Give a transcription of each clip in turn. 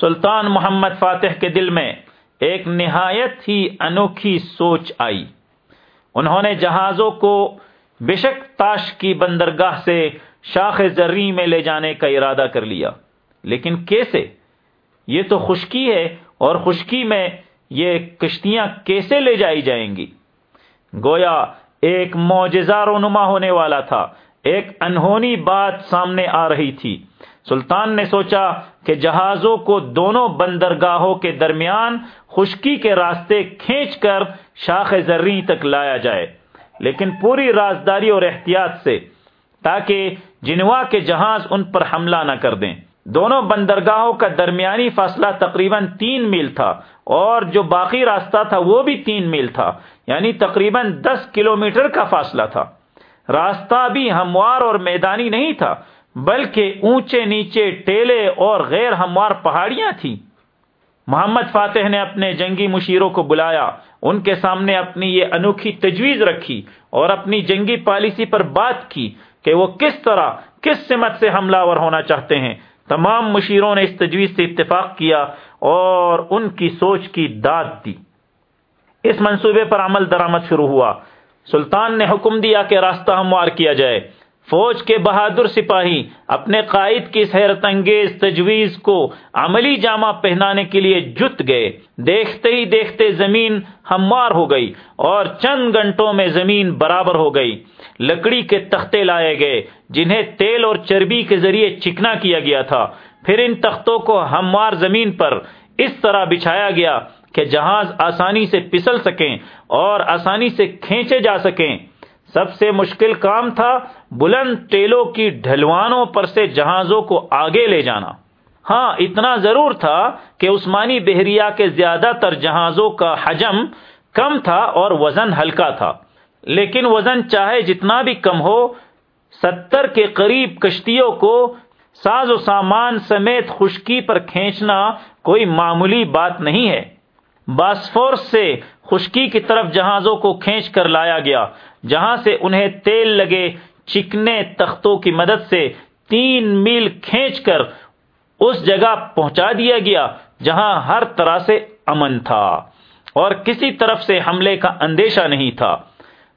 سلطان محمد فاتح کے دل میں ایک نہایت ہی انوکھی سوچ آئی۔ انہوں نے جہازوں کو بشک تاش کی بندرگاہ سے شاخ زرری میں لے جانے کا ارادہ کر لیا۔ لیکن کیسے؟ یہ تو خشکی ہے اور خشکی میں یہ کشتیاں کیسے لے جائی جائیں گی؟ گویا ایک معجزہ رونما ہونے والا تھا۔ ایک انہونی بات سامنے آ رہی تھی۔ سلطان نے سوچا کہ جہازوں کو دونوں بندرگاہوں کے درمیان خشکی کے راستے کھینچ کر شاخ زرری تک لایا جائے، لیکن پوری رازداری اور احتیاط سے، تاکہ جنوا کے جہاز ان پر حملہ نہ کر دیں۔ دونوں بندرگاہوں کا درمیانی فاصلہ تقریباً تین میل تھا، اور جو باقی راستہ تھا وہ بھی تین میل تھا یعنی تقریباً دس کلومیٹر کا فاصلہ تھا۔ راستہ بھی ہموار اور میدانی نہیں تھا بلکہ اونچے نیچے ٹیلے اور غیر ہموار پہاڑیاں تھیں۔ محمد فاتح نے اپنے جنگی مشیروں کو بلایا، ان کے سامنے اپنی یہ انوکھی تجویز رکھی اور اپنی جنگی پالیسی پر بات کی کہ وہ کس طرح، کس سمت سے حملہ ور ہونا چاہتے ہیں۔ تمام مشیروں نے اس تجویز سے اتفاق کیا اور ان کی سوچ کی داد دی۔ اس منصوبے پر عمل درآمد شروع ہوا۔ سلطان نے حکم دیا کہ راستہ ہموار کیا جائے۔ فوج کے بہادر سپاہی اپنے قائد کی حیرت انگیز تجویز کو عملی جامہ پہنانے کے لیے جت گئے۔ دیکھتے ہی دیکھتے زمین ہموار ہو گئی اور چند گھنٹوں میں زمین برابر ہو گئی۔ لکڑی کے تختے لائے گئے، جنہیں تیل اور چربی کے ذریعے چکنا کیا گیا تھا۔ پھر ان تختوں کو ہموار زمین پر اس طرح بچھایا گیا کہ جہاز آسانی سے پسل سکیں اور آسانی سے کھینچے جا سکیں۔ سب سے مشکل کام تھا بلند ٹیلوں کی ڈھلوانوں پر سے جہازوں کو آگے لے جانا۔ ہاں اتنا ضرور تھا کہ عثمانی بحریہ کے زیادہ تر جہازوں کا حجم کم تھا اور وزن ہلکا تھا۔ لیکن وزن چاہے جتنا بھی کم ہو، ستر کے قریب کشتیوں کو ساز و سامان سمیت خشکی پر کھینچنا کوئی معمولی بات نہیں ہے۔ باسفورس سے خشکی کی طرف جہازوں کو کھینچ کر لایا گیا، جہاں سے انہیں تیل لگے چکنے تختوں کی مدد سے تین میل کھینچ کر اس جگہ پہنچا دیا گیا، جہاں ہر طرح سے امن تھا۔ اور کسی طرف سے حملے کا اندیشہ نہیں تھا۔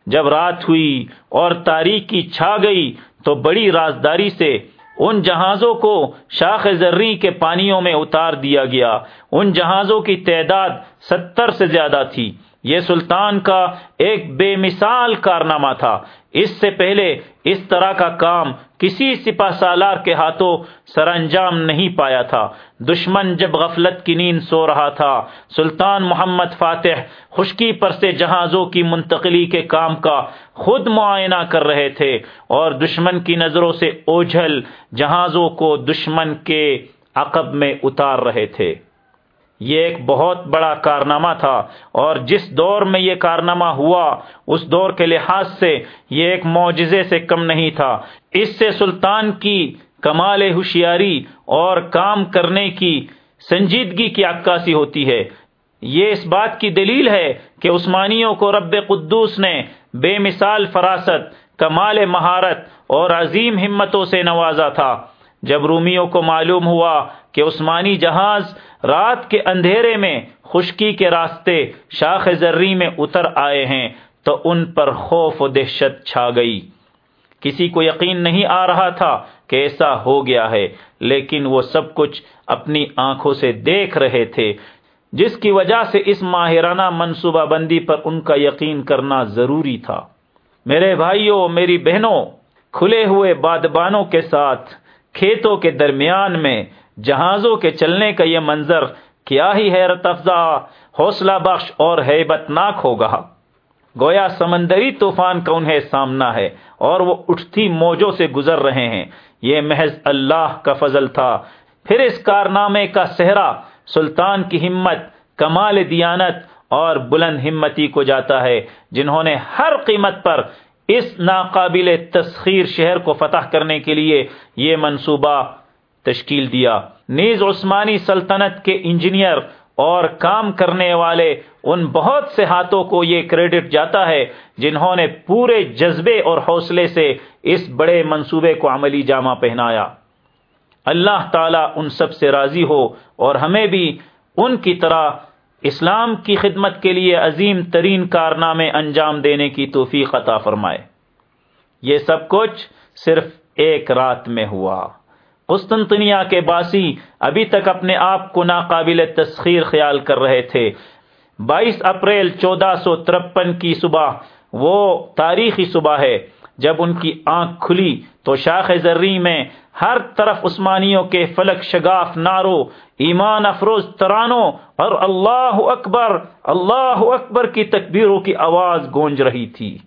جب رات ہوئی اور تاریخی چھا گئی، تو بڑی رازداری سے ان جہازوں کو شاخ زرری کے پانیوں میں اتار دیا گیا۔ ان جہازوں کی تعداد ستر سے زیادہ تھی۔ یہ سلطان کا ایک بے مثال کارنامہ تھا۔ اس سے پہلے اس طرح کا کام کسی سپاہ سالار کے ہاتھوں سر انجام نہیں پایا تھا۔ دشمن جب غفلت کی نیند سو رہا تھا، سلطان محمد فاتح خشکی پر سے جہازوں کی منتقلی کے کام کا خود معائنہ کر رہے تھے اور دشمن کی نظروں سے اوجھل جہازوں کو دشمن کے عقب میں اتار رہے تھے۔ یہ ایک بہت بڑا کارنامہ تھا اور جس دور میں یہ کارنامہ ہوا، اس دور کے لحاظ سے یہ ایک معجزے سے کم نہیں تھا۔ اس سے سلطان کی کمال ہوشیاری اور کام کرنے کی سنجیدگی کی عکاسی ہوتی ہے۔ یہ اس بات کی دلیل ہے کہ عثمانیوں کو رب قدوس نے بے مثال فراست، کمال مہارت اور عظیم ہمتوں سے نوازا تھا۔ جب رومیوں کو معلوم ہوا کہ عثمانی جہاز رات کے اندھیرے میں خشکی کے راستے شاخ زرری میں اتر آئے ہیں تو ان پر خوف و دہشت چھا گئی۔ کسی کو یقین نہیں آ رہا تھا کہ ایسا ہو گیا ہے، لیکن وہ سب کچھ اپنی آنکھوں سے دیکھ رہے تھے، جس کی وجہ سے اس ماہرانہ منصوبہ بندی پر ان کا یقین کرنا ضروری تھا۔ میرے بھائیوں، میری بہنوں، کھلے ہوئے بادبانوں کے ساتھ، کھیتوں کے درمیان میں جہازوں کے چلنے کا یہ منظر کیا ہی حیرت افزا، حوصلہ بخش اور حیبت ناک ہوگا۔ گویا سمندری طوفان کا انہیں سامنا ہے اور وہ اٹھتی موجوں سے گزر رہے ہیں۔ یہ محض اللہ کا فضل تھا۔ پھر اس کارنامے کا صحرا، سلطان کی ہمت، کمال دیانت اور بلند ہمتی کو جاتا ہے، جنہوں نے ہر قیمت پر اس ناقابل تسخیر شہر کو فتح کرنے کے لیے یہ منصوبہ تشکیل دیا۔ نیز عثمانی سلطنت کے انجینئر اور کام کرنے والے ان بہت سے ہاتھوں کو یہ کریڈٹ جاتا ہے جنہوں نے پورے جذبے اور حوصلے سے اس بڑے منصوبے کو عملی جامہ پہنایا۔ اللہ تعالی ان سب سے راضی ہو اور ہمیں بھی ان کی طرح اسلام کی خدمت کے لیے عظیم ترین کارنامے انجام دینے کی توفیق عطا فرمائے۔ یہ سب کچھ صرف ایک رات میں ہوا۔ قسطنطنیہ کے باسی ابھی تک اپنے آپ کو ناقابل تسخیر خیال کر رہے تھے۔ بائیس اپریل چودہ سو ترپن کی صبح، وہ تاریخی صبح ہے۔ جب ان کی آنکھ کھلی تو شاخ زرری میں ہر طرف عثمانیوں کے فلک، شگاف نارو ایمان افروز، ترانوں اور اللہ اکبر اللہ اکبر کی تکبیروں کی آواز گونج رہی تھی۔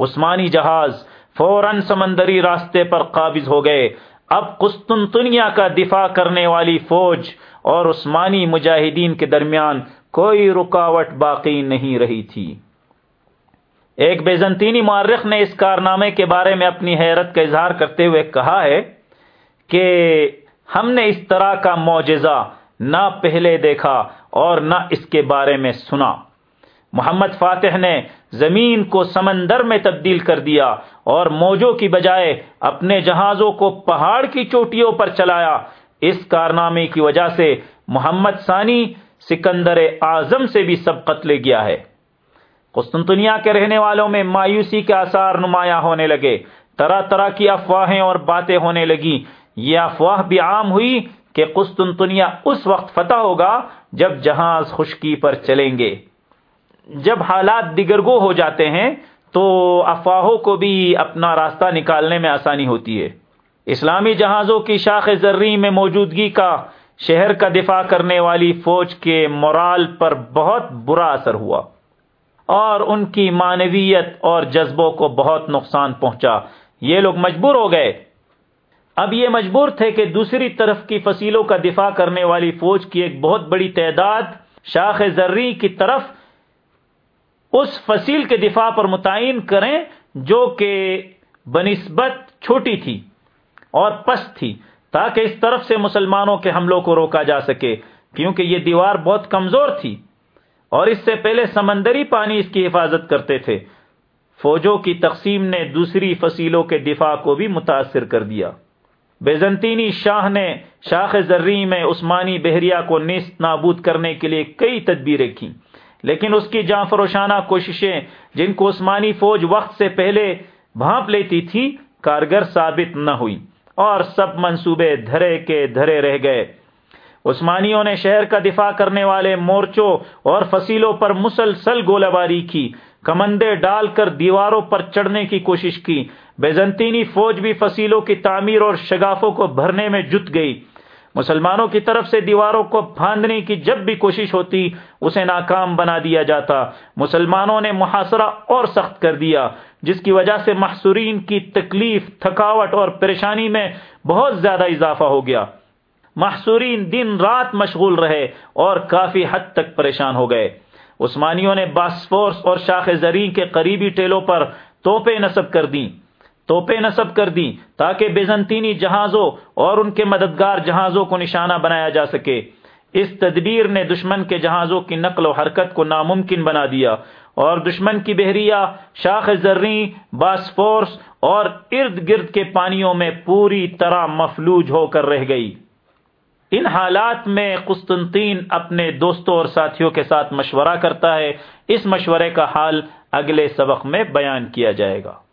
عثمانی جہاز فوراً سمندری راستے پر قابض ہو گئے۔ اب قسطنطنیہ کا دفاع کرنے والی فوج اور عثمانی مجاہدین کے درمیان کوئی رکاوٹ باقی نہیں رہی تھی۔ ایک بیزنطینی معرخ نے اس کارنامے کے بارے میں اپنی حیرت کا اظہار کرتے ہوئے کہا ہے کہ ہم نے اس طرح کا معجزہ نہ پہلے دیکھا اور نہ اس کے بارے میں سنا۔ محمد فاتح نے زمین کو سمندر میں تبدیل کر دیا اور موجوں کی بجائے اپنے جہازوں کو پہاڑ کی چوٹیوں پر چلایا۔ اس کارنامے کی وجہ سے محمد ثانی سکندر اعظم سے بھی سبقت لے گیا ہے۔ قسطنطنیہ کے رہنے والوں میں مایوسی کے آثار نمایاں ہونے لگے۔ طرح طرح کی افواہیں اور باتیں ہونے لگی یہ افواہ بھی عام ہوئی کہ قسطنطنیہ اس وقت فتح ہوگا جب جہاز خشکی پر چلیں گے۔ جب حالات دیگرگو ہو جاتے ہیں تو افواہوں کو بھی اپنا راستہ نکالنے میں آسانی ہوتی ہے۔ اسلامی جہازوں کی شاخ زرری میں موجودگی کا شہر کا دفاع کرنے والی فوج کے مورال پر بہت برا اثر ہوا اور ان کی معنویت اور جذبوں کو بہت نقصان پہنچا۔ یہ لوگ مجبور ہو گئے۔ اب یہ مجبور تھے کہ دوسری طرف کی فصیلوں کا دفاع کرنے والی فوج کی ایک بہت بڑی تعداد شاخ زرری کی طرف اس فصیل کے دفاع پر متعین کریں جو کہ بنسبت چھوٹی تھی اور پست تھی، تاکہ اس طرف سے مسلمانوں کے حملوں کو روکا جا سکے، کیونکہ یہ دیوار بہت کمزور تھی اور اس سے پہلے سمندری پانی اس کی حفاظت کرتے تھے۔ فوجوں کی تقسیم نے دوسری فصیلوں کے دفاع کو بھی متاثر کر دیا۔ بیزنطینی شاہ نے شاخ زرری میں عثمانی بحریہ کو نیست نابود کرنے کے لیے کئی تدبیریں کی لیکن اس کی جان فروشانہ کوششیں جن کو عثمانی فوج وقت سے پہلے بھانپ لیتی تھی، کارگر ثابت نہ ہوئی اور سب منصوبے دھرے کے دھرے رہ گئے۔ عثمانیوں نے شہر کا دفاع کرنے والے مورچوں اور فصیلوں پر مسلسل گولہ باری کی کمندے ڈال کر دیواروں پر چڑھنے کی کوشش کی۔ بیزنطینی فوج بھی فصیلوں کی تعمیر اور شگافوں کو بھرنے میں جت گئی۔ مسلمانوں کی طرف سے دیواروں کو پھاندنے کی جب بھی کوشش ہوتی، اسے ناکام بنا دیا جاتا۔ مسلمانوں نے محاصرہ اور سخت کر دیا، جس کی وجہ سے محصورین کی تکلیف، تھکاوٹ اور پریشانی میں بہت زیادہ اضافہ ہو گیا۔ محصورین دن رات مشغول رہے اور کافی حد تک پریشان ہو گئے۔ عثمانیوں نے باسفورس اور شاخ زرین کے قریبی ٹیلوں پر توپے نصب کر دیں۔ توپے نصب کر دیں تاکہ بیزنطینی جہازوں اور ان کے مددگار جہازوں کو نشانہ بنایا جا سکے۔ اس تدبیر نے دشمن کے جہازوں کی نقل و حرکت کو ناممکن بنا دیا اور دشمن کی بحریہ، شاخ زرری باسفورس اور ارد گرد کے پانیوں میں پوری طرح مفلوج ہو کر رہ گئی۔ ان حالات میں قسطنطین اپنے دوستوں اور ساتھیوں کے ساتھ مشورہ کرتا ہے۔ اس مشورے کا حال اگلے سبق میں بیان کیا جائے گا۔